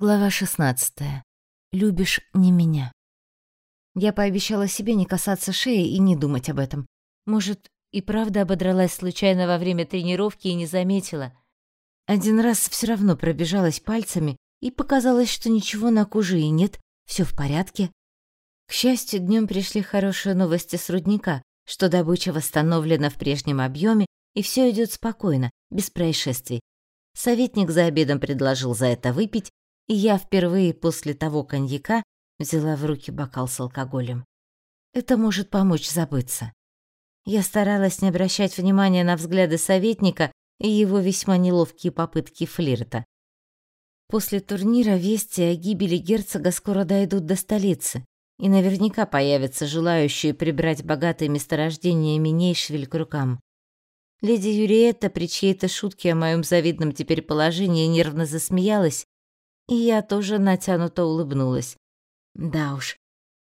Глава 16. Любишь не меня. Я пообещала себе не касаться шеи и не думать об этом. Может, и правда ободралась случайно во время тренировки и не заметила. Один раз все равно пробежалась пальцами и показалось, что ничего на коже и нет, все в порядке. К счастью, днем пришли хорошие новости с рудника, что добыча восстановлена в прежнем объеме и все идет спокойно, без происшествий. Советник за обедом предложил за это выпить, и я впервые после того коньяка взяла в руки бокал с алкоголем. Это может помочь забыться. Я старалась не обращать внимания на взгляды советника и его весьма неловкие попытки флирта. После турнира вести о гибели герцога скоро дойдут до столицы, и наверняка появятся желающие прибрать богатые месторождения Минейшвиль к рукам. Леди Юриетта при чьей-то шутке о моем завидном теперь положении нервно засмеялась и я тоже натянуто улыбнулась. Да уж,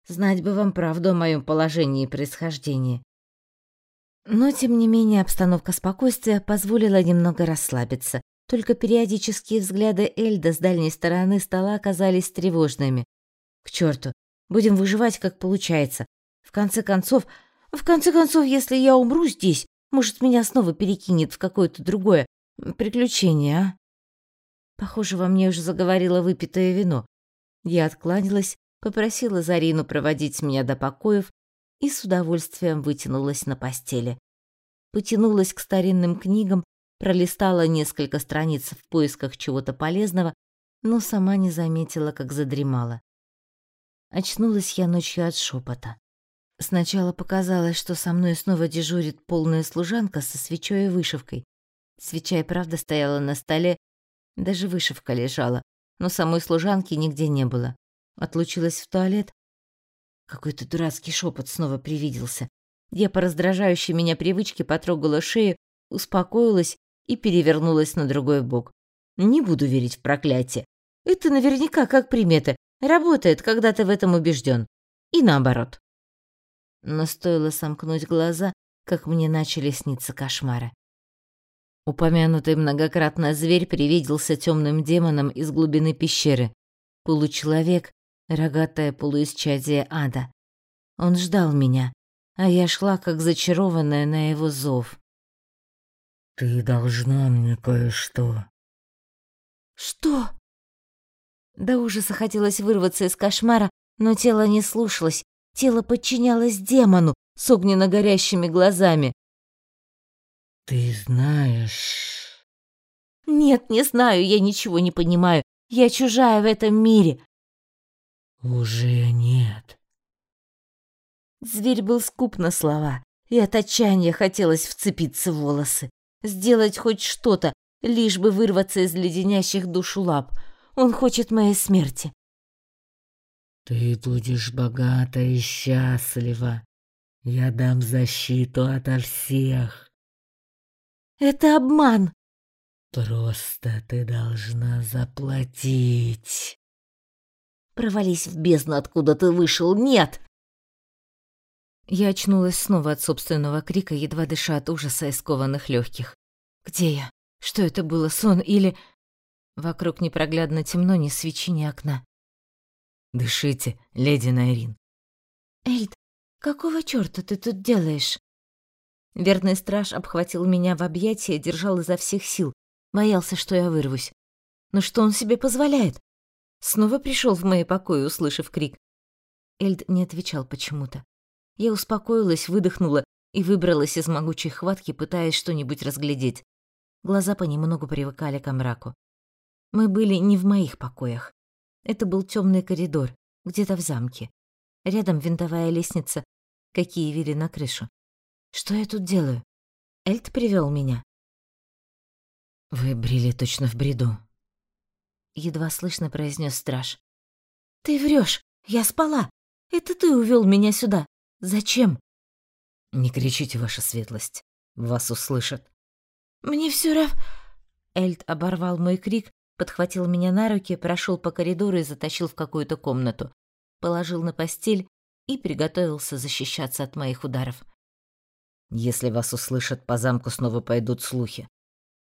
знать бы вам правду о моем положении и происхождении. Но, тем не менее, обстановка спокойствия позволила немного расслабиться. Только периодические взгляды Эльда с дальней стороны стола оказались тревожными. К черту, будем выживать, как получается. В конце концов, в конце концов, если я умру здесь, может, меня снова перекинет в какое-то другое приключение, а? Похоже, во мне уже заговорило выпитое вино. Я откланялась, попросила Зарину проводить меня до покоев и с удовольствием вытянулась на постели. Потянулась к старинным книгам, пролистала несколько страниц в поисках чего-то полезного, но сама не заметила, как задремала. Очнулась я ночью от шепота. Сначала показалось, что со мной снова дежурит полная служанка со свечой и вышивкой. Свеча и правда стояла на столе, даже вышивка лежала, но самой служанки нигде не было. Отлучилась в туалет. Какой-то дурацкий шепот снова привиделся. Я по раздражающей меня привычке потрогала шею, успокоилась и перевернулась на другой бок. Не буду верить в проклятие. Это наверняка как примета. Работает, когда ты в этом убежден. И наоборот. Но стоило сомкнуть глаза, как мне начали сниться кошмары. Упомянутый многократно зверь привиделся темным демоном из глубины пещеры. Получеловек, рогатое полуисчадие ада. Он ждал меня, а я шла как зачарованная на его зов. «Ты должна мне кое-что». «Что?» До ужаса хотелось вырваться из кошмара, но тело не слушалось. Тело подчинялось демону с огненно горящими глазами. «Ты знаешь...» «Нет, не знаю, я ничего не понимаю. Я чужая в этом мире». «Уже нет». Зверь был скуп на слова, и от отчаяния хотелось вцепиться в волосы, сделать хоть что-то, лишь бы вырваться из леденящих душу лап. Он хочет моей смерти. «Ты будешь богата и счастлива. Я дам защиту ото всех». Это обман. Просто ты должна заплатить. Провались в бездну, откуда ты вышел. Нет. Я очнулась снова от собственного крика, едва дыша от ужаса и скованных легких. Где я? Что это было, сон или... Вокруг непроглядно темно, ни свечи, ни окна. «Дышите, леди Найрин». «Эльд, какого чёрта ты тут делаешь?» Верный страж обхватил меня в объятия держал изо всех сил, боялся, что я вырвусь. Но что он себе позволяет? Снова пришел в мои покои, услышав крик. Эльд не отвечал почему-то. Я успокоилась, выдохнула и выбралась из могучей хватки, пытаясь что-нибудь разглядеть. Глаза понемногу привыкали к мраку. Мы были не в моих покоях. Это был темный коридор, где-то в замке. Рядом винтовая лестница, какие вели на крышу. Что я тут делаю? Эльт привел меня. Вы брели точно в бреду. Едва слышно произнес страж. Ты врешь. Я спала. Это ты увел меня сюда. Зачем? Не кричите, ваша светлость. Вас услышат. Мне все рав... Эльт оборвал мой крик, подхватил меня на руки, прошел по коридору и затащил в какую-то комнату. Положил на постель и приготовился защищаться от моих ударов. Если вас услышат, по замку снова пойдут слухи.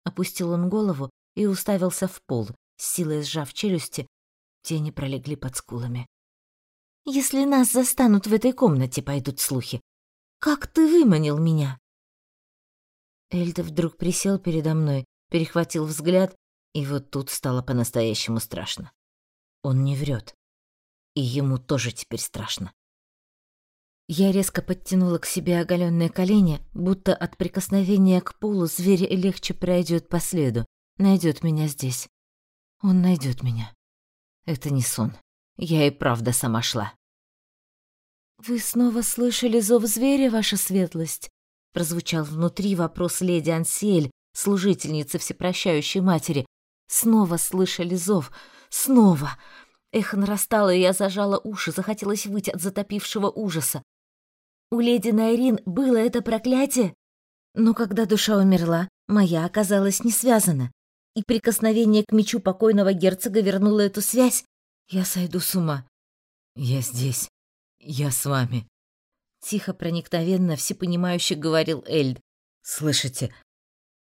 Опустил он голову и уставился в пол, с силой сжав челюсти, Тени пролегли под скулами. «Если нас застанут в этой комнате, пойдут слухи. Как ты выманил меня?» Эльда вдруг присел передо мной, перехватил взгляд, и вот тут стало по-настоящему страшно. Он не врет, И ему тоже теперь страшно. Я резко подтянула к себе оголенные колени, будто от прикосновения к полу зверь легче пройдет по следу, найдет меня здесь. Он найдет меня. Это не сон. Я и правда сама шла. «Вы снова слышали зов зверя, ваша светлость?» Прозвучал внутри вопрос леди Ансель, служительницы всепрощающей матери. Снова слышали зов. Снова. Эхо нарастало, и я зажала уши, захотелось выйти от затопившего ужаса. У леди Найрин было это проклятие? Но когда душа умерла, моя оказалась не связана. И прикосновение к мечу покойного герцога вернуло эту связь. Я сойду с ума. «Я здесь. Я с вами», Тихо, проникновенно, всепонимающе говорил Эльд. «Слышите?»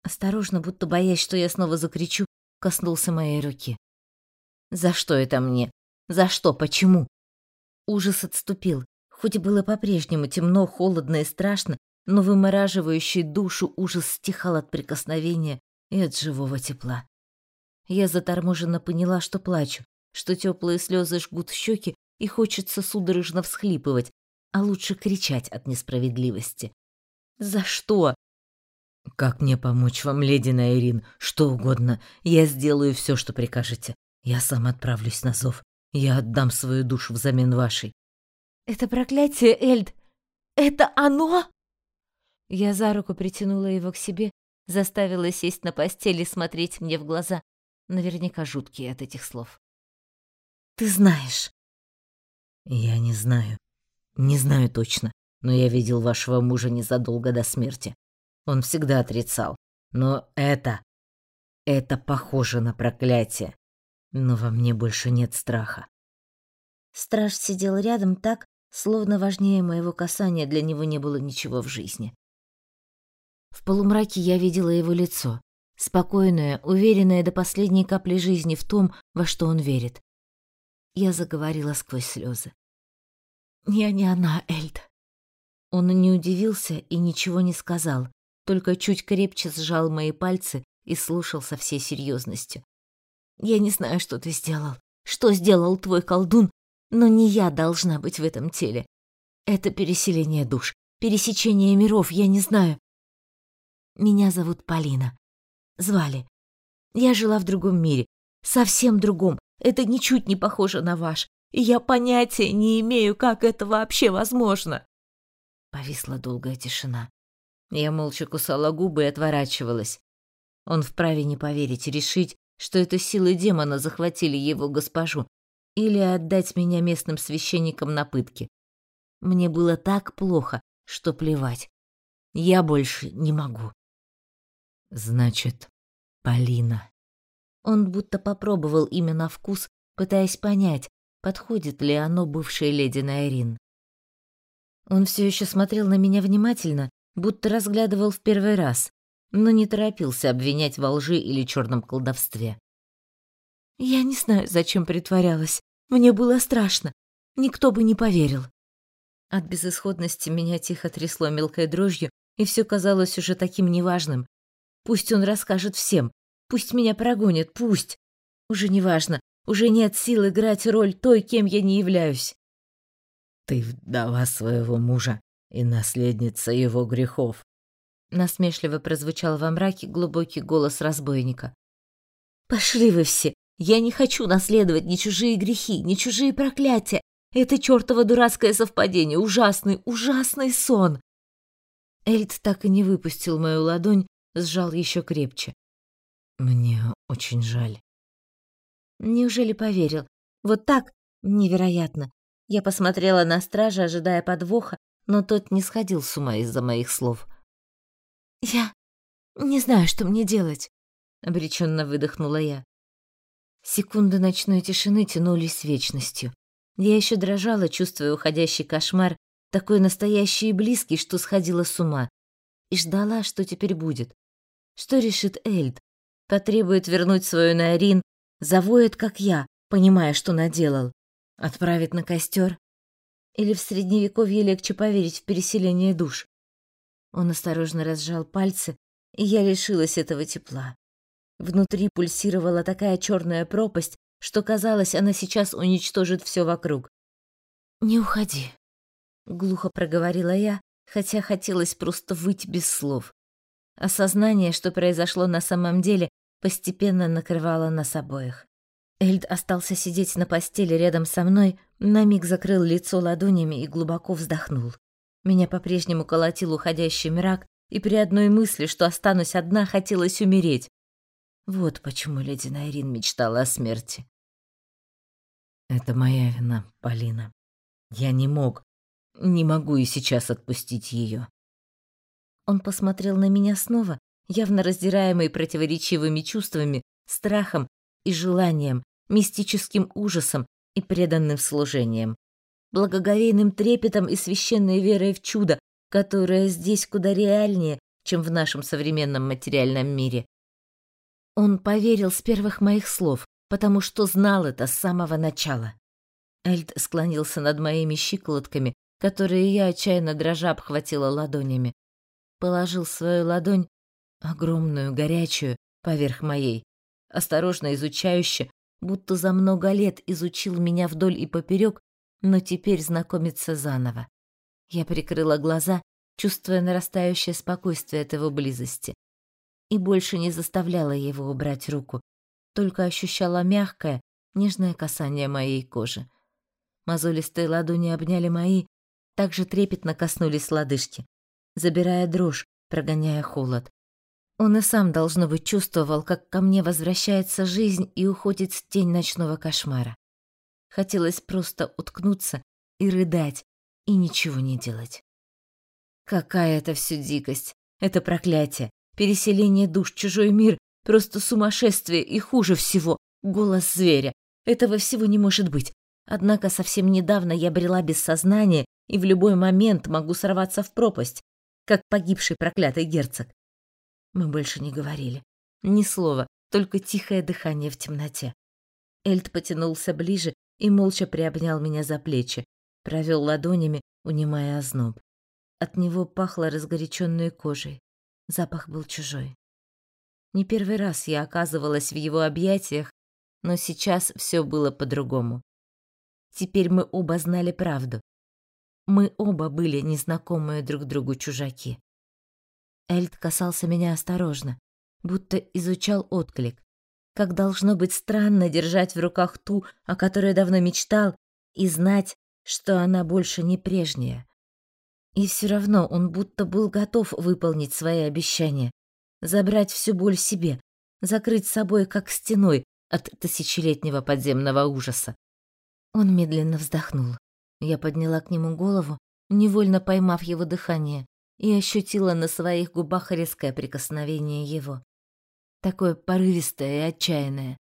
Осторожно, будто боясь, что я снова закричу, коснулся моей руки. «За что это мне? За что? Почему?» Ужас отступил. Хоть было по-прежнему темно, холодно и страшно, но вымораживающий душу ужас стихал от прикосновения и от живого тепла. Я заторможенно поняла, что плачу, что теплые слезы жгут щеки и хочется судорожно всхлипывать, а лучше кричать от несправедливости. За что? Как мне помочь вам, леди Найрин? Что угодно. Я сделаю все, что прикажете. Я сам отправлюсь на зов. Я отдам свою душу взамен вашей. Это проклятие, Эльд. Это оно? Я за руку притянула его к себе, заставила сесть на постели и смотреть мне в глаза, наверняка жуткие от этих слов. Ты знаешь. Я не знаю. Не знаю точно, но я видел вашего мужа незадолго до смерти. Он всегда отрицал. Но это... Это похоже на проклятие. Но во мне больше нет страха. Страж сидел рядом так, словно важнее моего касания для него не было ничего в жизни. В полумраке я видела его лицо, спокойное, уверенное до последней капли жизни в том, во что он верит. Я заговорила сквозь слезы. «Я не она, Эльд». Он не удивился и ничего не сказал, только чуть крепче сжал мои пальцы и слушал со всей серьезностью. «Я не знаю, что ты сделал, что сделал твой колдун, но не я должна быть в этом теле. Это переселение душ, пересечение миров, я не знаю. Меня зовут Полина. Звали. Я жила в другом мире, совсем другом. Это ничуть не похоже на ваш и я понятия не имею, как это вообще возможно. Повисла долгая тишина. Я молча кусала губы и отворачивалась. Он вправе не поверить решить, что это силы демона захватили его госпожу, или отдать меня местным священникам на пытки. Мне было так плохо, что плевать. Я больше не могу. Значит, Полина. Он будто попробовал имя на вкус, пытаясь понять, подходит ли оно бывшей леди Найрин. Он все еще смотрел на меня внимательно, будто разглядывал в первый раз, но не торопился обвинять во лжи или черном колдовстве. «Я не знаю, зачем притворялась. Мне было страшно. Никто бы не поверил». От безысходности меня тихо трясло мелкой дрожью, и все казалось уже таким неважным. Пусть он расскажет всем, пусть меня прогонят, пусть. Уже неважно, уже нет сил играть роль той, кем я не являюсь. Ты вдова своего мужа и наследница его грехов. Насмешливо прозвучал во мраке глубокий голос разбойника. Пошли вы все. Я не хочу наследовать ни чужие грехи, ни чужие проклятия. Это чёртово дурацкое совпадение, ужасный, ужасный сон. Эльд так и не выпустил мою ладонь, сжал еще крепче. Мне очень жаль. Неужели поверил? Вот так? Невероятно. Я посмотрела на стража, ожидая подвоха, но тот не сходил с ума из-за моих слов. «Я не знаю, что мне делать», — обреченно выдохнула я. Секунды ночной тишины тянулись вечностью. Я еще дрожала, чувствуя уходящий кошмар, такой настоящий и близкий, что сходила с ума, и ждала, что теперь будет. Что решит Эльд? Потребует вернуть свою Найрин, завоет, как я, понимая, что наделал? Отправить на костер? Или в средневековье легче поверить в переселение душ? Он осторожно разжал пальцы, и я лишилась этого тепла. Внутри пульсировала такая черная пропасть, что казалось, она сейчас уничтожит все вокруг. «Не уходи», — глухо проговорила я, хотя хотелось просто выйти без слов. Осознание, что произошло на самом деле, постепенно накрывало нас обоих. Эльд остался сидеть на постели рядом со мной, на миг закрыл лицо ладонями и глубоко вздохнул. Меня по-прежнему колотил уходящий мрак, и при одной мысли, что останусь одна, хотелось умереть. Вот почему леди Найрин мечтала о смерти. Это моя вина, Полина. Я не мог, не могу и сейчас отпустить ее. Он посмотрел на меня снова, явно раздираемый противоречивыми чувствами, страхом и желанием, мистическим ужасом и преданным служением, благоговейным трепетом и священной верой в чудо, которое здесь куда реальнее, чем в нашем современном материальном мире. Он поверил с первых моих слов, потому что знал это с самого начала. Эльд склонился над моими щиколотками, которые я отчаянно дрожа обхватила ладонями. Положил свою ладонь, огромную, горячую, поверх моей, осторожно изучающе, будто за много лет изучил меня вдоль и поперек, но теперь знакомится заново. Я прикрыла глаза, чувствуя нарастающее спокойствие от его близости, и больше не заставляла его убрать руку, только ощущала мягкое, нежное касание моей кожи. Мозолистые ладони обняли мои, также трепетно коснулись лодыжки, забирая дрожь, прогоняя холод. Он и сам, должно быть, чувствовал, как ко мне возвращается жизнь и уходит тень ночного кошмара. Хотелось просто уткнуться и рыдать, и ничего не делать. Какая это все дикость, это проклятие, переселение душ, чужой мир, просто сумасшествие и хуже всего — голос зверя. Этого всего не может быть. Однако совсем недавно я брела без сознания и в любой момент могу сорваться в пропасть, как погибший проклятый герцог. Мы больше не говорили. Ни слова, только тихое дыхание в темноте. Эльд потянулся ближе и молча приобнял меня за плечи, провел ладонями, унимая озноб. От него пахло разгоряченной кожей. Запах был чужой. Не первый раз я оказывалась в его объятиях, но сейчас все было по-другому. Теперь мы оба знали правду. Мы оба были незнакомые друг другу чужаки. Эльд касался меня осторожно, будто изучал отклик. Как должно быть странно держать в руках ту, о которой давно мечтал, и знать, что она больше не прежняя. И все равно он будто был готов выполнить свои обещания, забрать всю боль себе, закрыть собой как стеной от тысячелетнего подземного ужаса. Он медленно вздохнул. Я подняла к нему голову, невольно поймав его дыхание, и ощутила на своих губах резкое прикосновение его. Такое порывистое и отчаянное.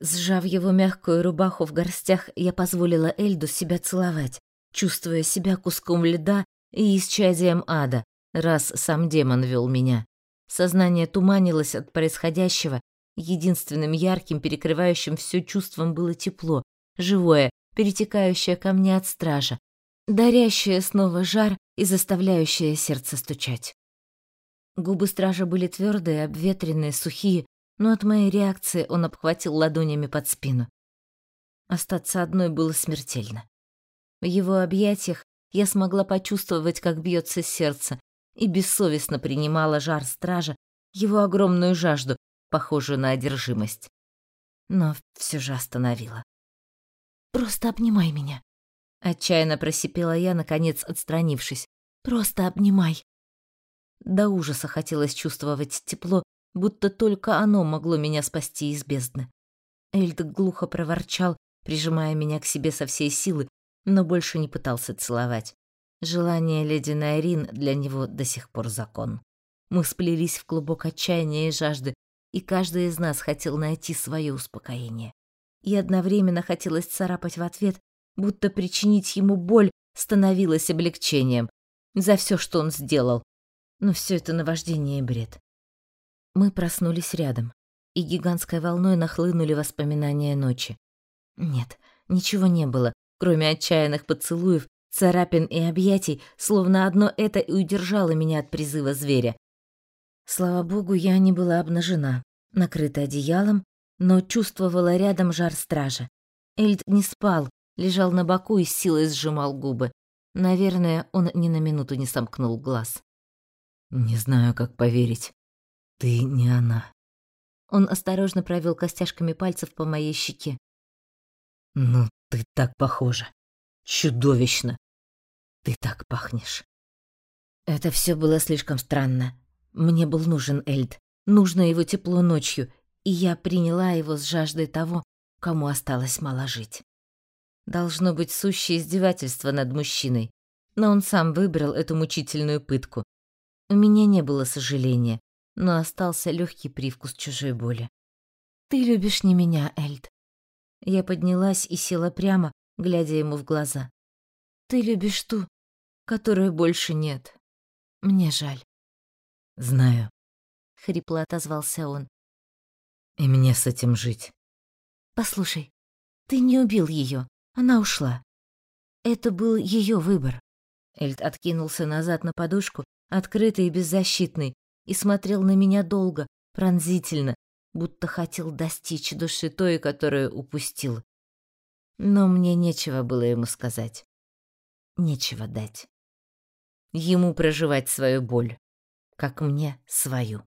Сжав его мягкую рубаху в горстях, я позволила Эльду себя целовать, чувствуя себя куском льда и исчадием ада, раз сам демон вел меня. Сознание туманилось от происходящего, единственным ярким, перекрывающим все чувством было тепло, живое, перетекающее ко мне от стража, дарящее снова жар и заставляющее сердце стучать. Губы стража были твердые, обветренные, сухие, но от моей реакции он обхватил ладонями под спину. Остаться одной было смертельно. В его объятиях я смогла почувствовать, как бьется сердце, и бессовестно принимала жар стража, его огромную жажду, похожую на одержимость. Но все же остановила. Просто обнимай меня. Отчаянно просипела я, наконец отстранившись. Просто обнимай. До ужаса хотелось чувствовать тепло, будто только оно могло меня спасти из бездны. Эльд глухо проворчал, прижимая меня к себе со всей силы, но больше не пытался целовать. Желание леди Найрин для него до сих пор закон. Мы сплелись в клубок отчаяния и жажды, и каждый из нас хотел найти свое успокоение и одновременно хотелось царапать в ответ, будто причинить ему боль становилось облегчением за все, что он сделал. Но все это наваждение и бред. Мы проснулись рядом. и гигантской волной нахлынули воспоминания ночи. Нет, ничего не было, кроме отчаянных поцелуев, царапин и объятий, словно одно это и удержало меня от призыва зверя. Слава богу, я не была обнажена, накрыта одеялом, но чувствовала рядом жар стража. Эльд не спал, лежал на боку и с силой сжимал губы. Наверное, он ни на минуту не сомкнул глаз. «Не знаю, как поверить. Ты не она». Он осторожно провел костяшками пальцев по моей щеке. «Ну, ты так похожа. Чудовищно. Ты так пахнешь». Это все было слишком странно. Мне был нужен Эльд, нужно его тепло ночью, и я приняла его с жаждой того, кому осталось мало жить. Должно быть сущее издевательство над мужчиной, но он сам выбрал эту мучительную пытку. У меня не было сожаления, но остался легкий привкус чужой боли. «Ты любишь не меня, Эльд». Я поднялась и села прямо, глядя ему в глаза. «Ты любишь ту, которой больше нет. Мне жаль». «Знаю», — хрипло отозвался он. «И мне с этим жить». «Послушай, ты не убил ее, она ушла. Это был ее выбор». Эльд откинулся назад на подушку, открытый и беззащитный, и смотрел на меня долго, пронзительно, будто хотел достичь души той, которую упустил. Но мне нечего было ему сказать. Нечего дать. Ему проживать свою боль, как мне свою.